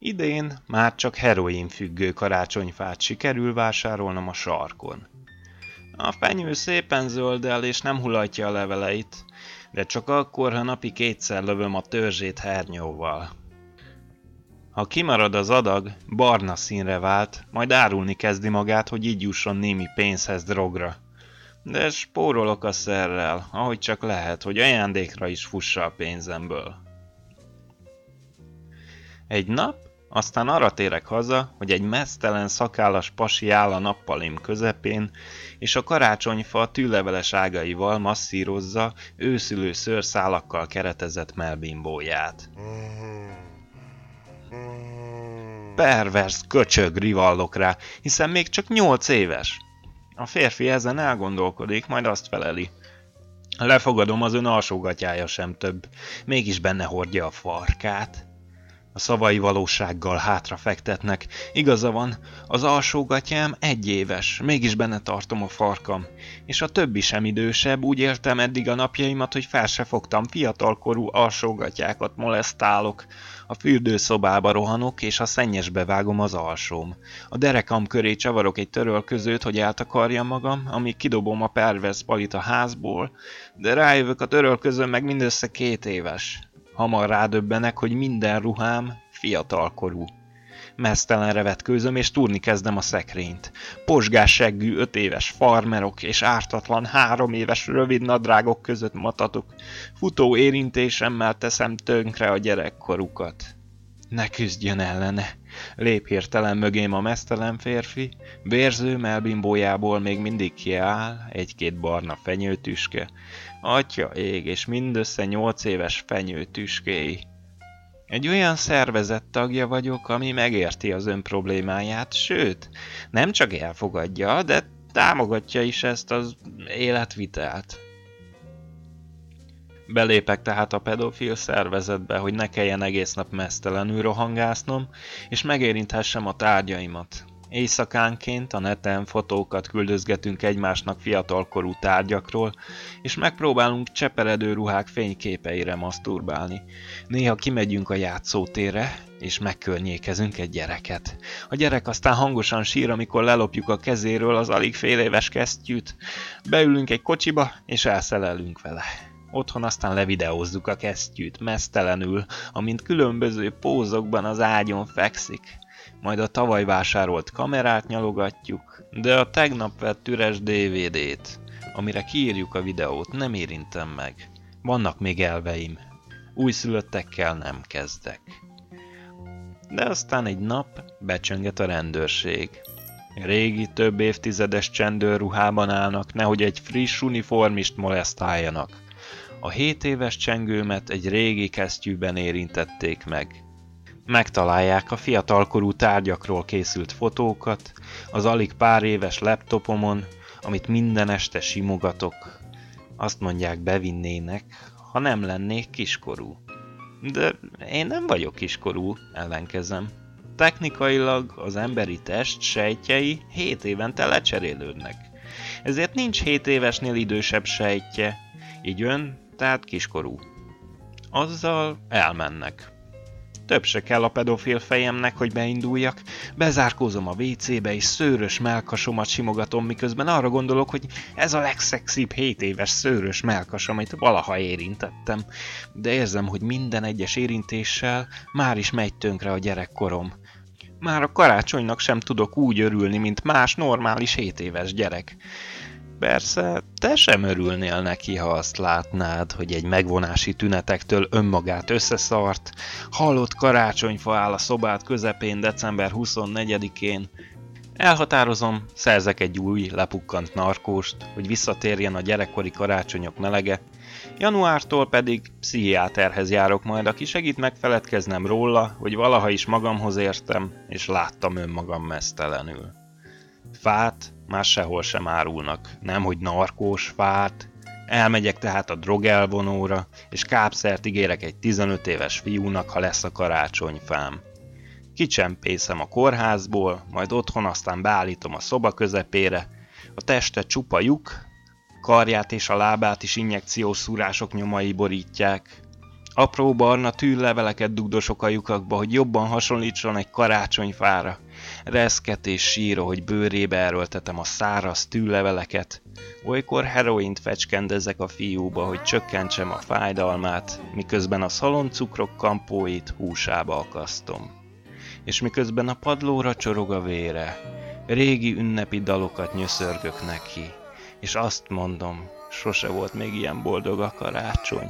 Idén már csak heroin függő karácsonyfát sikerül vásárolnom a sarkon. A fenyő szépen zöldel és nem hulatja a leveleit, de csak akkor, ha napi kétszer lövöm a törzsét hernyóval. Ha kimarad az adag, barna színre vált, majd árulni kezdi magát, hogy így jusson némi pénzhez drogra. De spórolok a szerrel, ahogy csak lehet, hogy ajándékra is fussa a pénzemből. Egy nap, aztán arra térek haza, hogy egy mesztelen szakállas pasi áll a nappalim közepén, és a karácsonyfa tűleveles ágaival masszírozza őszülő szőrszálakkal keretezett melbimbóját. Pervers köcsög rivallok rá, hiszen még csak nyolc éves. A férfi ezen elgondolkodik, majd azt feleli. Lefogadom, az ön alsógatyája sem több. Mégis benne hordja a farkát. A szavai valósággal hátra fektetnek. Igaza van, az alsógatyám egy éves, mégis benne tartom a farkam. És a többi sem idősebb, úgy értem eddig a napjaimat, hogy fel se fogtam fiatalkorú alsógatyákat molesztálok. A fürdőszobába rohanok, és a szennyesbe vágom az alsóm. A derekam köré csavarok egy törölközőt, hogy eltakarjam magam, amíg kidobom a pervers palit a házból, de rájövök a törölközőn meg mindössze két éves. Hamar rádöbbenek, hogy minden ruhám fiatalkorú. Mesztelenre vetkőzöm, és túrni kezdem a szekrényt. Posgás seggű öt éves farmerok és ártatlan három éves rövid nadrágok között matatok. Futó érintésemmel teszem tönkre a gyerekkorukat. Ne küzdjön ellene! Lép hirtelen mögém a mesztelen férfi, vérző melbimbójából még mindig kiáll egy-két barna fenyőtüske. Atya ég, és mindössze nyolc éves fenyőtüskéi. Egy olyan szervezet tagja vagyok, ami megérti az ön problémáját, sőt, nem csak elfogadja, de támogatja is ezt az életvitelt. Belépek tehát a pedofil szervezetbe, hogy ne kelljen egész nap mesztelenül rohangásznom, és megérinthessem a tárgyaimat. Éjszakánként a neten fotókat küldözgetünk egymásnak fiatalkorú tárgyakról, és megpróbálunk cseperedő ruhák fényképeire maszturbálni. Néha kimegyünk a játszótérre, és megkörnyékezünk egy gyereket. A gyerek aztán hangosan sír, amikor lelopjuk a kezéről az alig fél éves kesztyűt. Beülünk egy kocsiba, és elszelelünk vele. Otthon aztán levideózzuk a kesztyűt, mesztelenül, amint különböző pózokban az ágyon fekszik majd a tavaly vásárolt kamerát nyalogatjuk, de a tegnap vett üres DVD-t, amire kiírjuk a videót, nem érintem meg. Vannak még elveim. Újszülöttekkel nem kezdek. De aztán egy nap becsönget a rendőrség. Régi, több évtizedes csendőrruhában állnak, nehogy egy friss uniformist molesztáljanak. A 7 éves csengőmet egy régi kesztyűben érintették meg. Megtalálják a fiatalkorú tárgyakról készült fotókat, az alig pár éves laptopomon, amit minden este simogatok. Azt mondják, bevinnének, ha nem lennék kiskorú. De én nem vagyok kiskorú, ellenkezem. Technikailag az emberi test sejtjei 7 évente lecserélődnek. Ezért nincs 7 évesnél idősebb sejtje, így ön, tehát kiskorú. Azzal elmennek. Több se kell a pedofil fejemnek, hogy beinduljak. Bezárkózom a WC-be, és szőrös melkasomat simogatom, miközben arra gondolok, hogy ez a legszexibb 7 éves szőrös melkas, amit valaha érintettem. De érzem, hogy minden egyes érintéssel már is megy tönkre a gyerekkorom. Már a karácsonynak sem tudok úgy örülni, mint más normális 7 éves gyerek. Persze, te sem örülnél neki, ha azt látnád, hogy egy megvonási tünetektől önmagát összeszart, halott karácsonyfa áll a szobát közepén december 24-én. Elhatározom, szerzek egy új, lepukkant narkóst, hogy visszatérjen a gyerekkori karácsonyok melege, januártól pedig pszichiáterhez járok majd, aki segít megfeledkeznem róla, hogy valaha is magamhoz értem, és láttam önmagam mesztelenül. Fát, már sehol sem árulnak, nemhogy narkós fát. Elmegyek tehát a drogelvonóra, és kápszert ígérek egy 15 éves fiúnak, ha lesz a karácsonyfám. Kicsempészem a kórházból, majd otthon aztán beállítom a szoba közepére, a teste csupa lyuk, karját és a lábát is injekciós szúrások nyomai borítják. Apró barna tűleveleket dugdosok a lyukakba, hogy jobban hasonlítson egy karácsonyfára. Reszket és síro, hogy bőrébe erőltetem a száraz tűleveleket. Olykor heroint fecskendezek a fiúba, hogy csökkentsem a fájdalmát, miközben a szaloncukrok kampóit húsába akasztom. És miközben a padlóra csorog a vére, régi ünnepi dalokat nyöszörgök neki, és azt mondom, sose volt még ilyen boldog a karácsony.